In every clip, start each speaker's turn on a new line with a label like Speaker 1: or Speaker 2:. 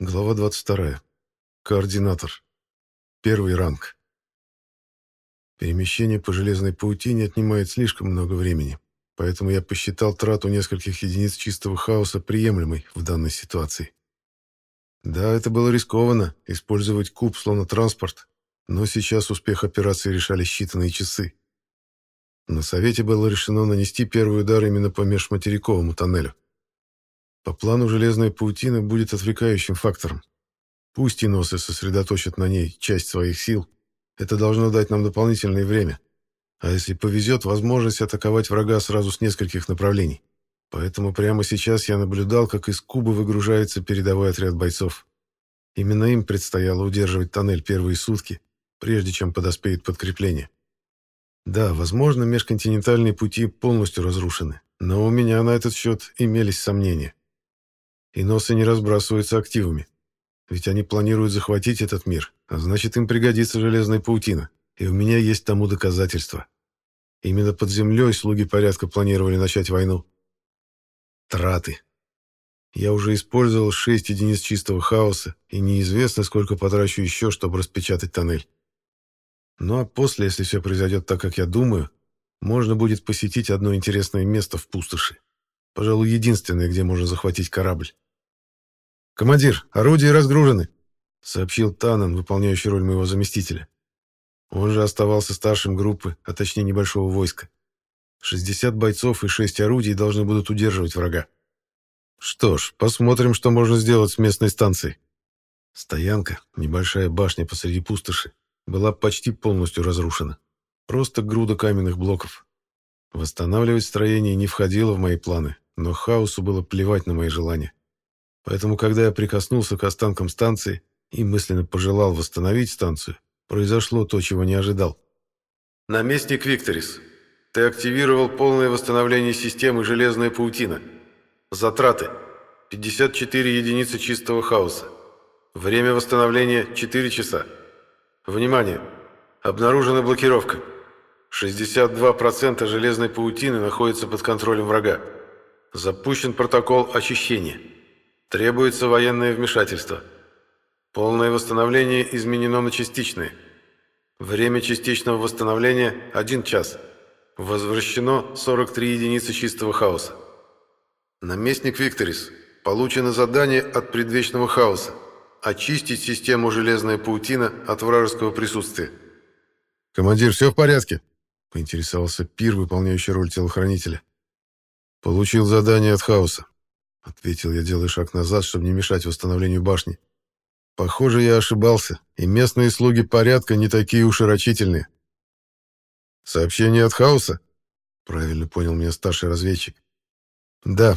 Speaker 1: Глава 22. Координатор. Первый ранг. Перемещение по железной паутине отнимает слишком много времени, поэтому я посчитал трату нескольких единиц чистого хаоса приемлемой в данной ситуации. Да, это было рискованно, использовать куб словно транспорт, но сейчас успех операции решали считанные часы. На совете было решено нанести первый удар именно по межматериковому тоннелю. По плану железная паутина будет отвлекающим фактором. Пусть иносы сосредоточат на ней часть своих сил, это должно дать нам дополнительное время. А если повезет, возможность атаковать врага сразу с нескольких направлений. Поэтому прямо сейчас я наблюдал, как из куба выгружается передовой отряд бойцов. Именно им предстояло удерживать тоннель первые сутки, прежде чем подоспеет подкрепление. Да, возможно, межконтинентальные пути полностью разрушены, но у меня на этот счет имелись сомнения. Иносы не разбрасываются активами. Ведь они планируют захватить этот мир, а значит, им пригодится железная паутина. И у меня есть тому доказательства. Именно под землей слуги порядка планировали начать войну. Траты. Я уже использовал шесть единиц чистого хаоса, и неизвестно, сколько потрачу еще, чтобы распечатать тоннель. Ну а после, если все произойдет так, как я думаю, можно будет посетить одно интересное место в пустоши. Пожалуй, единственное, где можно захватить корабль. «Командир, орудия разгружены», — сообщил Танан, выполняющий роль моего заместителя. Он же оставался старшим группы, а точнее небольшого войска. 60 бойцов и 6 орудий должны будут удерживать врага. Что ж, посмотрим, что можно сделать с местной станцией. Стоянка, небольшая башня посреди пустоши, была почти полностью разрушена. Просто груда каменных блоков. Восстанавливать строение не входило в мои планы, но хаосу было плевать на мои желания. Поэтому, когда я прикоснулся к останкам станции и мысленно пожелал восстановить станцию, произошло то, чего не ожидал. «Наместник Викторис, ты активировал полное восстановление системы «Железная паутина». Затраты – 54 единицы чистого хаоса. Время восстановления – 4 часа. Внимание! Обнаружена блокировка. 62% железной паутины находится под контролем врага. Запущен протокол очищения. Требуется военное вмешательство. Полное восстановление изменено на частичное. Время частичного восстановления – 1 час. Возвращено 43 единицы чистого хаоса. Наместник Викторис. Получено задание от предвечного хаоса. Очистить систему «Железная паутина» от вражеского присутствия. «Командир, все в порядке?» — поинтересовался Пир, выполняющий роль телохранителя. «Получил задание от хаоса», — ответил я, делая шаг назад, чтобы не мешать восстановлению башни. «Похоже, я ошибался, и местные слуги порядка не такие уж и рачительные». «Сообщение от хаоса?» — правильно понял меня старший разведчик. «Да.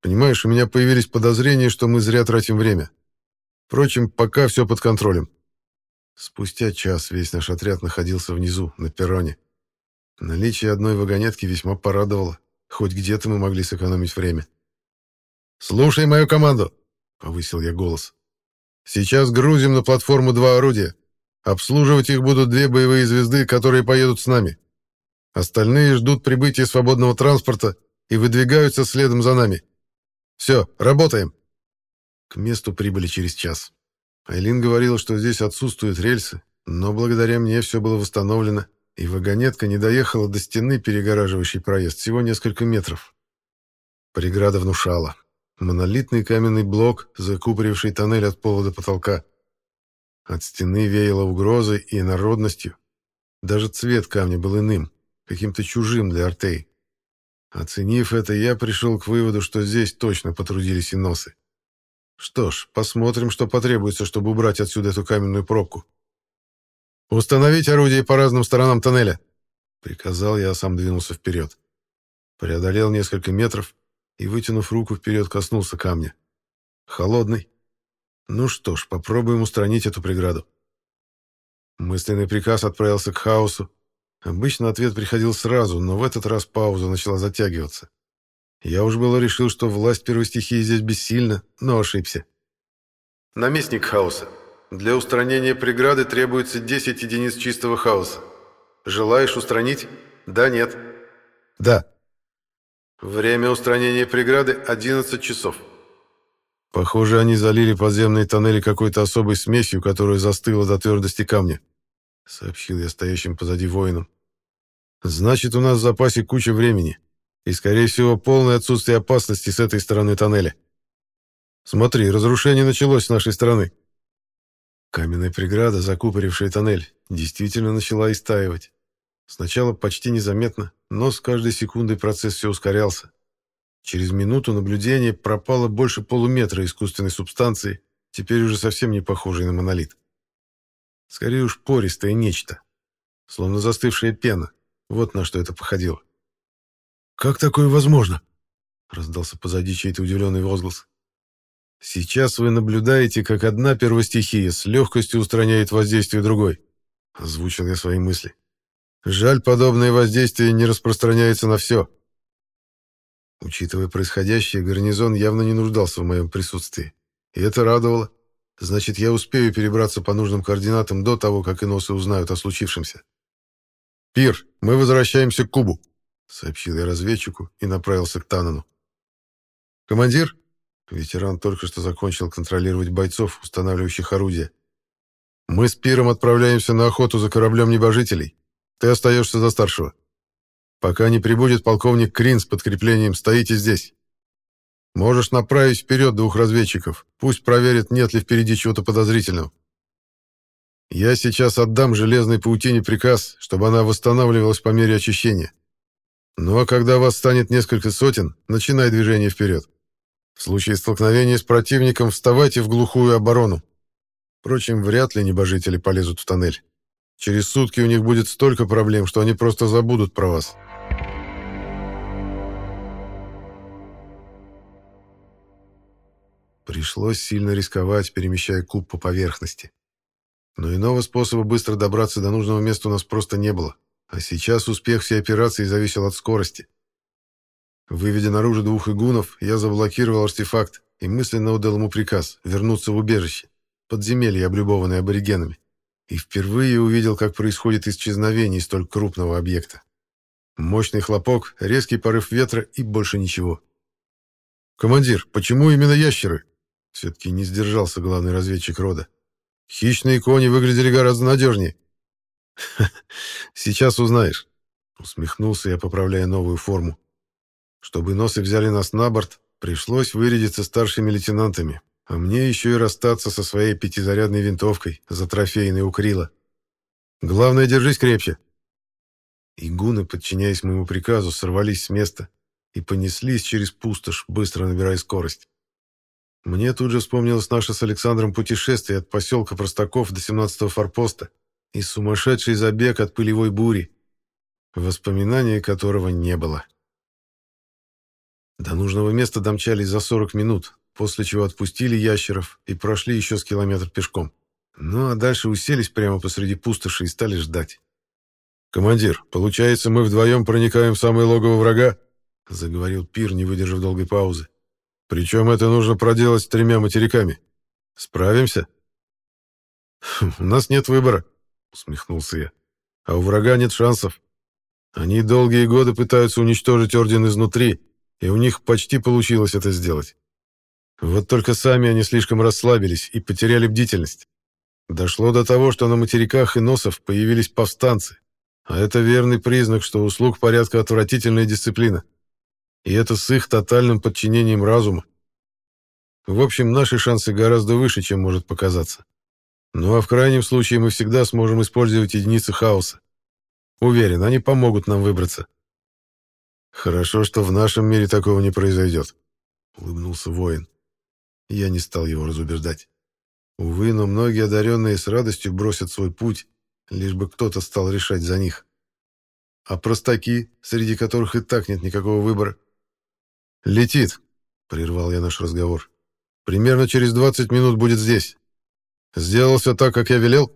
Speaker 1: Понимаешь, у меня появились подозрения, что мы зря тратим время. Впрочем, пока все под контролем». Спустя час весь наш отряд находился внизу, на перроне. Наличие одной вагонетки весьма порадовало. Хоть где-то мы могли сэкономить время. «Слушай мою команду!» — повысил я голос. «Сейчас грузим на платформу два орудия. Обслуживать их будут две боевые звезды, которые поедут с нами. Остальные ждут прибытия свободного транспорта и выдвигаются следом за нами. Все, работаем!» К месту прибыли через час. Айлин говорила, что здесь отсутствуют рельсы, но благодаря мне все было восстановлено, и вагонетка не доехала до стены, перегораживающей проезд, всего несколько метров. Преграда внушала. Монолитный каменный блок, закупоривший тоннель от пола до потолка. От стены веяло угрозой и инородностью. Даже цвет камня был иным, каким-то чужим для артей. Оценив это, я пришел к выводу, что здесь точно потрудились и носы. Что ж, посмотрим, что потребуется, чтобы убрать отсюда эту каменную пробку. «Установить орудие по разным сторонам тоннеля!» Приказал я, а сам двинулся вперед. Преодолел несколько метров и, вытянув руку вперед, коснулся камня. Холодный. Ну что ж, попробуем устранить эту преграду. Мысленный приказ отправился к хаосу. Обычно ответ приходил сразу, но в этот раз пауза начала затягиваться. Я уж было решил, что власть первой стихии здесь бессильна, но ошибся. «Наместник хаоса, для устранения преграды требуется 10 единиц чистого хаоса. Желаешь устранить? Да, нет?» «Да». «Время устранения преграды — 11 часов». Похоже, они залили подземные тоннели какой-то особой смесью, которая застыла до твердости камня, сообщил я стоящим позади воинам. Значит, у нас в запасе куча времени и, скорее всего, полное отсутствие опасности с этой стороны тоннеля. Смотри, разрушение началось с нашей стороны. Каменная преграда, закупорившая тоннель, действительно начала истаивать. Сначала почти незаметно, но с каждой секундой процесс все ускорялся. Через минуту наблюдения пропало больше полуметра искусственной субстанции, теперь уже совсем не похожей на монолит. Скорее уж пористое нечто, словно застывшая пена. Вот на что это походило. «Как такое возможно?» — раздался позади чей-то удивленный возглас. «Сейчас вы наблюдаете, как одна первостихия с легкостью устраняет воздействие другой», — озвучил я свои мысли. «Жаль, подобное воздействие не распространяется на все». Учитывая происходящее, гарнизон явно не нуждался в моем присутствии. И это радовало. Значит, я успею перебраться по нужным координатам до того, как иносы узнают о случившемся. «Пир, мы возвращаемся к Кубу», — сообщил я разведчику и направился к Танану. «Командир?» Ветеран только что закончил контролировать бойцов, устанавливающих орудия. «Мы с Пиром отправляемся на охоту за кораблем небожителей. Ты остаешься за старшего». Пока не прибудет полковник Крин с подкреплением, стоите здесь. Можешь направить вперед двух разведчиков. Пусть проверят, нет ли впереди чего-то подозрительного. Я сейчас отдам железной паутине приказ, чтобы она восстанавливалась по мере очищения. Ну а когда вас станет несколько сотен, начинай движение вперед. В случае столкновения с противником вставайте в глухую оборону. Впрочем, вряд ли небожители полезут в тоннель. Через сутки у них будет столько проблем, что они просто забудут про вас. Пришлось сильно рисковать, перемещая куб по поверхности. Но иного способа быстро добраться до нужного места у нас просто не было. А сейчас успех всей операции зависел от скорости. Выведя наружу двух игунов, я заблокировал артефакт и мысленно отдал ему приказ вернуться в убежище, подземелье, облюбованное аборигенами. И впервые увидел, как происходит исчезновение столь крупного объекта. Мощный хлопок, резкий порыв ветра и больше ничего. «Командир, почему именно ящеры?» Все-таки не сдержался главный разведчик рода. Хищные кони выглядели гораздо надежнее. Сейчас узнаешь. Усмехнулся я, поправляя новую форму. Чтобы носы взяли нас на борт, пришлось вырядиться старшими лейтенантами, а мне еще и расстаться со своей пятизарядной винтовкой, за трофейной у Крила. Главное, держись крепче. Игуны, подчиняясь моему приказу, сорвались с места и понеслись через пустошь, быстро набирая скорость. Мне тут же вспомнилось наше с Александром путешествие от поселка Простаков до 17-го форпоста и сумасшедший забег от пылевой бури, воспоминания которого не было. До нужного места домчались за 40 минут, после чего отпустили ящеров и прошли еще с километр пешком. Ну а дальше уселись прямо посреди пустоши и стали ждать. «Командир, получается, мы вдвоем проникаем в самое логово врага?» — заговорил Пир, не выдержав долгой паузы. Причем это нужно проделать с тремя материками. Справимся? У нас нет выбора, усмехнулся я. А у врага нет шансов. Они долгие годы пытаются уничтожить Орден изнутри, и у них почти получилось это сделать. Вот только сами они слишком расслабились и потеряли бдительность. Дошло до того, что на материках и носов появились повстанцы, а это верный признак, что у слуг порядка отвратительная дисциплина. И это с их тотальным подчинением разума. В общем, наши шансы гораздо выше, чем может показаться. Ну а в крайнем случае мы всегда сможем использовать единицы хаоса. Уверен, они помогут нам выбраться. Хорошо, что в нашем мире такого не произойдет, — улыбнулся воин. Я не стал его разубеждать. Увы, но многие одаренные с радостью бросят свой путь, лишь бы кто-то стал решать за них. А простаки, среди которых и так нет никакого выбора, «Летит», — прервал я наш разговор. «Примерно через 20 минут будет здесь. Сделал все так, как я велел?»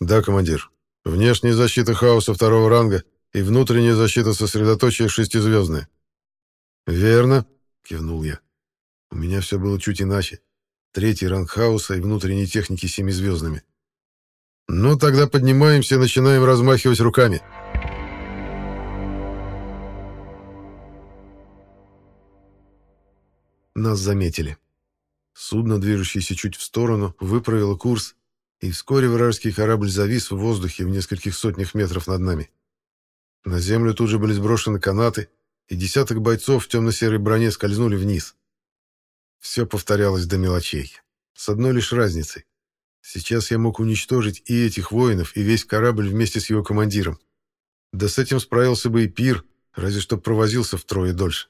Speaker 1: «Да, командир. Внешняя защита хаоса второго ранга и внутренняя защита сосредоточия шестизвездная». «Верно», — кивнул я. «У меня все было чуть иначе. Третий ранг хаоса и внутренней техники семизвездными». «Ну, тогда поднимаемся и начинаем размахивать руками». Нас заметили. Судно, движущееся чуть в сторону, выправило курс, и вскоре вражеский корабль завис в воздухе в нескольких сотнях метров над нами. На землю тут же были сброшены канаты, и десяток бойцов в темно-серой броне скользнули вниз. Все повторялось до мелочей. С одной лишь разницей. Сейчас я мог уничтожить и этих воинов, и весь корабль вместе с его командиром. Да с этим справился бы и пир, разве что провозился втрое дольше.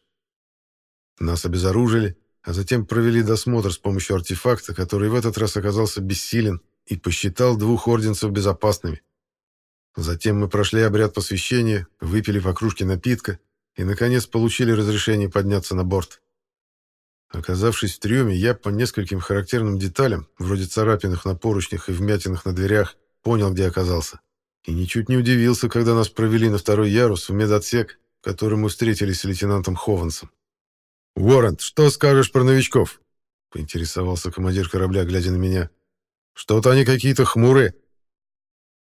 Speaker 1: Нас обезоружили, а затем провели досмотр с помощью артефакта, который в этот раз оказался бессилен и посчитал двух орденцев безопасными. Затем мы прошли обряд посвящения, выпили по кружке напитка и, наконец, получили разрешение подняться на борт. Оказавшись в трюме, я по нескольким характерным деталям, вроде царапинах на поручнях и вмятинах на дверях, понял, где оказался. И ничуть не удивился, когда нас провели на второй ярус в медотсек, в котором мы встретились с лейтенантом Ховансом. «Уоррент, что скажешь про новичков?» — поинтересовался командир корабля, глядя на меня. «Что-то они какие-то хмурые».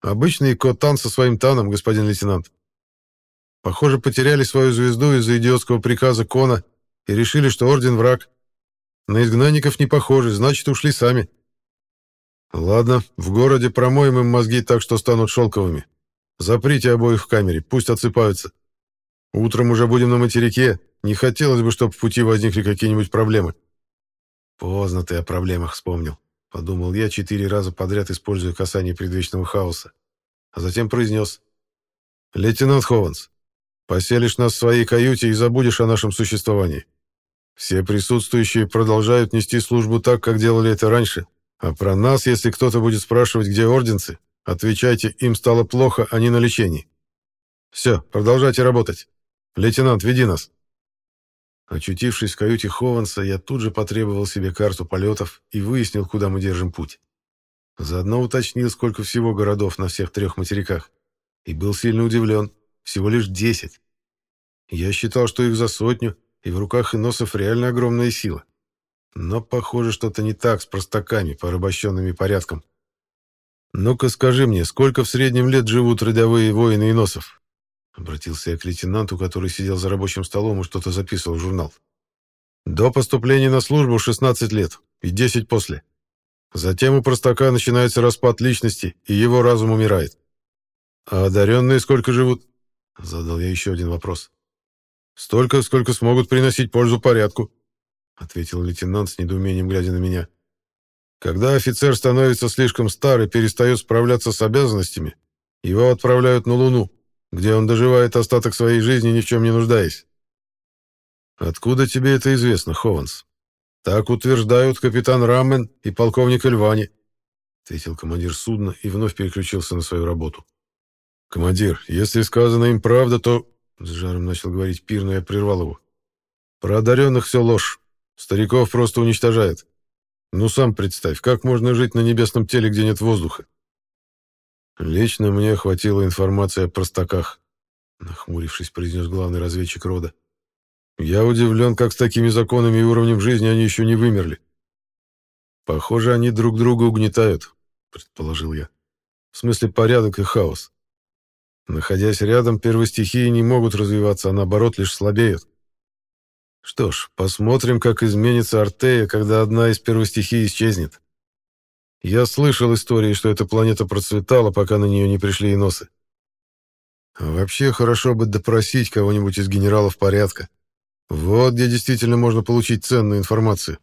Speaker 1: «Обычный кот-тан со своим таном, господин лейтенант. Похоже, потеряли свою звезду из-за идиотского приказа Кона и решили, что Орден враг. На изгнанников не похожи, значит, ушли сами». «Ладно, в городе промоем им мозги так, что станут шелковыми. Заприте обоих в камере, пусть отсыпаются. Утром уже будем на материке, не хотелось бы, чтобы в пути возникли какие-нибудь проблемы. Поздно ты о проблемах вспомнил, подумал я четыре раза подряд, используя касание предвечного хаоса. А затем произнес. Лейтенант Хованс, поселишь нас в своей каюте и забудешь о нашем существовании. Все присутствующие продолжают нести службу так, как делали это раньше. А про нас, если кто-то будет спрашивать, где орденцы, отвечайте, им стало плохо, а не на лечении. Все, продолжайте работать. Лейтенант, веди нас. Очутившись в каюте Хованса, я тут же потребовал себе карту полетов и выяснил, куда мы держим путь. Заодно уточнил, сколько всего городов на всех трех материках. И был сильно удивлен. Всего лишь десять. Я считал, что их за сотню, и в руках иносов реально огромная сила. Но, похоже, что-то не так с простаками, порабощенными порядком. «Ну-ка скажи мне, сколько в среднем лет живут рядовые воины иносов?» Обратился я к лейтенанту, который сидел за рабочим столом и что-то записывал в журнал. До поступления на службу 16 лет и 10 после. Затем у простака начинается распад личности, и его разум умирает. А одаренные сколько живут? Задал я еще один вопрос. Столько, сколько смогут приносить пользу порядку, ответил лейтенант с недоумением глядя на меня. Когда офицер становится слишком стар и перестает справляться с обязанностями, его отправляют на Луну где он доживает остаток своей жизни, ни в чем не нуждаясь. Откуда тебе это известно, Хованс? Так утверждают капитан Рамен и полковник Эльвани, ответил командир судна и вновь переключился на свою работу. Командир, если сказано им правда, то... С жаром начал говорить Пир, но я прервал его. Про одаренных все ложь. Стариков просто уничтожает. Ну сам представь, как можно жить на небесном теле, где нет воздуха? Лично мне хватило информации о простаках, нахмурившись, произнес главный разведчик рода. Я удивлен, как с такими законами и уровнем жизни они еще не вымерли. Похоже, они друг друга угнетают, предположил я. В смысле порядок и хаос. Находясь рядом, первостихии не могут развиваться, а наоборот лишь слабеют. Что ж, посмотрим, как изменится Артея, когда одна из первостихий исчезнет. Я слышал истории, что эта планета процветала, пока на нее не пришли иносы. Вообще хорошо бы допросить кого-нибудь из генералов порядка. Вот где действительно можно получить ценную информацию.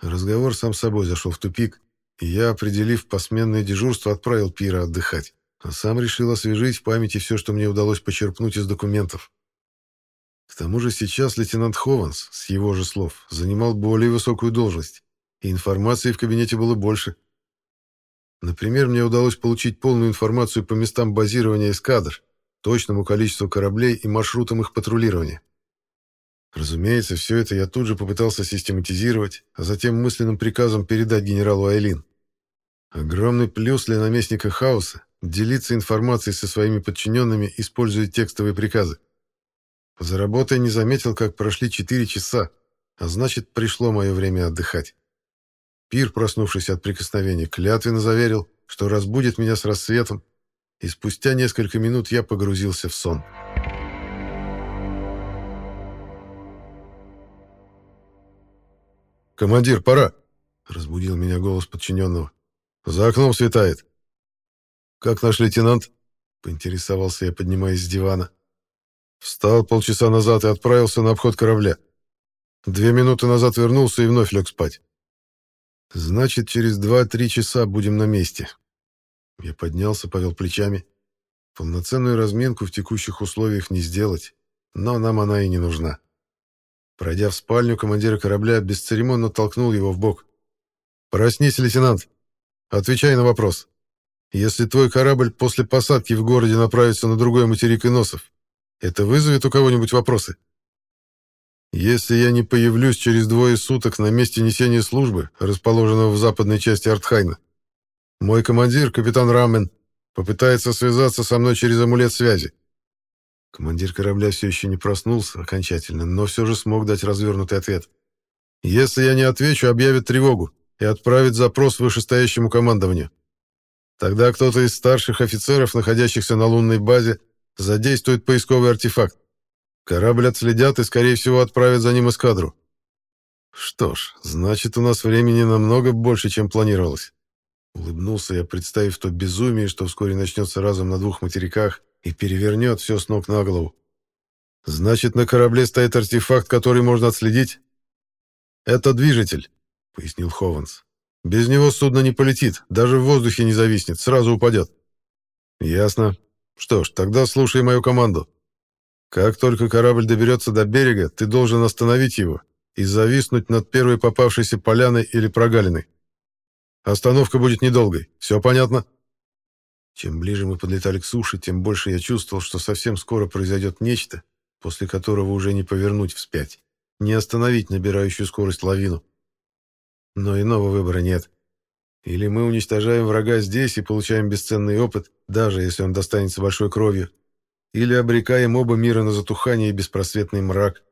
Speaker 1: Разговор сам собой зашел в тупик, и я, определив посменное дежурство, отправил Пира отдыхать, а сам решил освежить в памяти все, что мне удалось почерпнуть из документов. К тому же сейчас лейтенант Хованс, с его же слов, занимал более высокую должность и информации в кабинете было больше. Например, мне удалось получить полную информацию по местам базирования эскадр, точному количеству кораблей и маршрутам их патрулирования. Разумеется, все это я тут же попытался систематизировать, а затем мысленным приказом передать генералу Айлин. Огромный плюс для наместника хаоса — делиться информацией со своими подчиненными, используя текстовые приказы. За работой не заметил, как прошли четыре часа, а значит, пришло мое время отдыхать. Пир, проснувшись от прикосновения, клятвенно заверил, что разбудит меня с рассветом, и спустя несколько минут я погрузился в сон. «Командир, пора!» — разбудил меня голос подчиненного. «За окном светает». «Как наш лейтенант?» — поинтересовался я, поднимаясь с дивана. Встал полчаса назад и отправился на обход корабля. Две минуты назад вернулся и вновь лег спать. Значит, через два-три часа будем на месте. Я поднялся, повел плечами. Полноценную разминку в текущих условиях не сделать, но нам она и не нужна. Пройдя в спальню командира корабля, бесцеремонно толкнул его в бок. «Проснись, лейтенант. Отвечай на вопрос. Если твой корабль после посадки в городе направится на другой материк Иносов, это вызовет у кого-нибудь вопросы? Если я не появлюсь через двое суток на месте несения службы, расположенного в западной части Артхайна, мой командир, капитан Рамен, попытается связаться со мной через амулет связи. Командир корабля все еще не проснулся окончательно, но все же смог дать развернутый ответ. Если я не отвечу, объявит тревогу и отправит запрос вышестоящему командованию. Тогда кто-то из старших офицеров, находящихся на лунной базе, задействует поисковый артефакт. Корабль отследят и, скорее всего, отправят за ним эскадру. Что ж, значит, у нас времени намного больше, чем планировалось. Улыбнулся я, представив то безумие, что вскоре начнется разом на двух материках и перевернет все с ног на голову. Значит, на корабле стоит артефакт, который можно отследить? Это движитель, пояснил Хованс. Без него судно не полетит, даже в воздухе не зависнет, сразу упадет. Ясно. Что ж, тогда слушай мою команду. Как только корабль доберется до берега, ты должен остановить его и зависнуть над первой попавшейся поляной или прогалиной. Остановка будет недолгой. Все понятно? Чем ближе мы подлетали к суше, тем больше я чувствовал, что совсем скоро произойдет нечто, после которого уже не повернуть вспять, не остановить набирающую скорость лавину. Но иного выбора нет. Или мы уничтожаем врага здесь и получаем бесценный опыт, даже если он достанется большой кровью, или обрекаем оба мира на затухание и беспросветный мрак.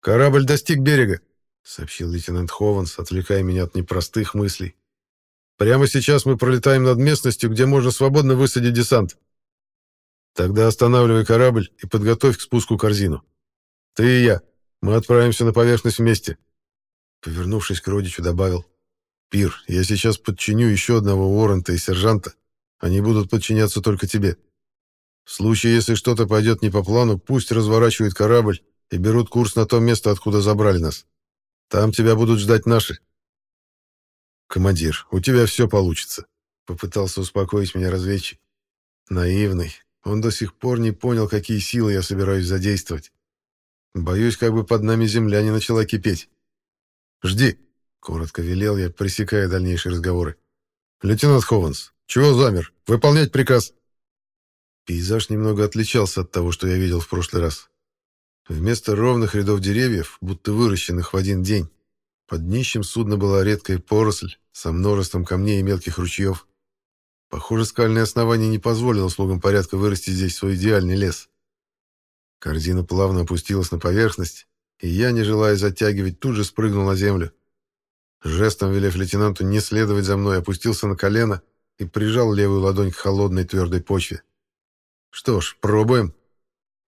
Speaker 1: «Корабль достиг берега», — сообщил лейтенант Хованс, отвлекая меня от непростых мыслей. «Прямо сейчас мы пролетаем над местностью, где можно свободно высадить десант. Тогда останавливай корабль и подготовь к спуску корзину. Ты и я. Мы отправимся на поверхность вместе. Повернувшись к родичу, добавил. «Пир, я сейчас подчиню еще одного Уоррента и сержанта. Они будут подчиняться только тебе. В случае, если что-то пойдет не по плану, пусть разворачивают корабль и берут курс на то место, откуда забрали нас. Там тебя будут ждать наши». «Командир, у тебя все получится», — попытался успокоить меня разведчик. Наивный. Он до сих пор не понял, какие силы я собираюсь задействовать. Боюсь, как бы под нами земля не начала кипеть. «Жди», — коротко велел я, пресекая дальнейшие разговоры. «Лейтенант Хованс, чего замер? Выполнять приказ». Пейзаж немного отличался от того, что я видел в прошлый раз. Вместо ровных рядов деревьев, будто выращенных в один день, под днищем судна была редкая поросль со множеством камней и мелких ручьев. Похоже, скальное основание не позволило слугам порядка вырасти здесь свой идеальный лес. Корзина плавно опустилась на поверхность, и я, не желая затягивать, тут же спрыгнул на землю. Жестом велев лейтенанту не следовать за мной, опустился на колено и прижал левую ладонь к холодной твердой почве. Что ж, пробуем.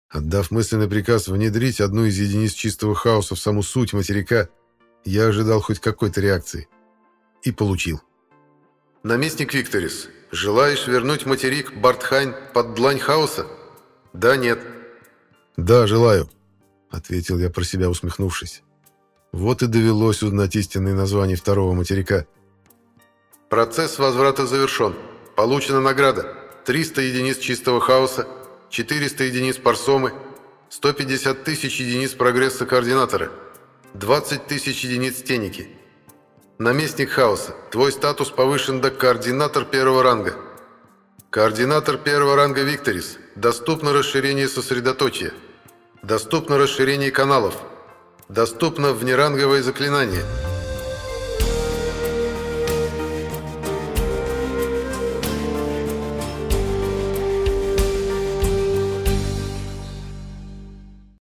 Speaker 1: Отдав мысленный приказ внедрить одну из единиц чистого хаоса в саму суть материка, я ожидал хоть какой-то реакции. И получил. «Наместник Викторис, желаешь вернуть материк Бартхайн под длань хаоса? Да, нет?» «Да, желаю», — ответил я про себя, усмехнувшись. Вот и довелось узнать истинное название второго материка. «Процесс возврата завершен. Получена награда. 300 единиц чистого хаоса, 400 единиц парсомы, 150 тысяч единиц прогресса координатора, 20 тысяч единиц теники. Наместник хаоса. Твой статус повышен до координатор первого ранга. Координатор первого ранга Викторис. Доступно расширение сосредоточия. Доступно расширение каналов. Доступно внеранговое заклинание.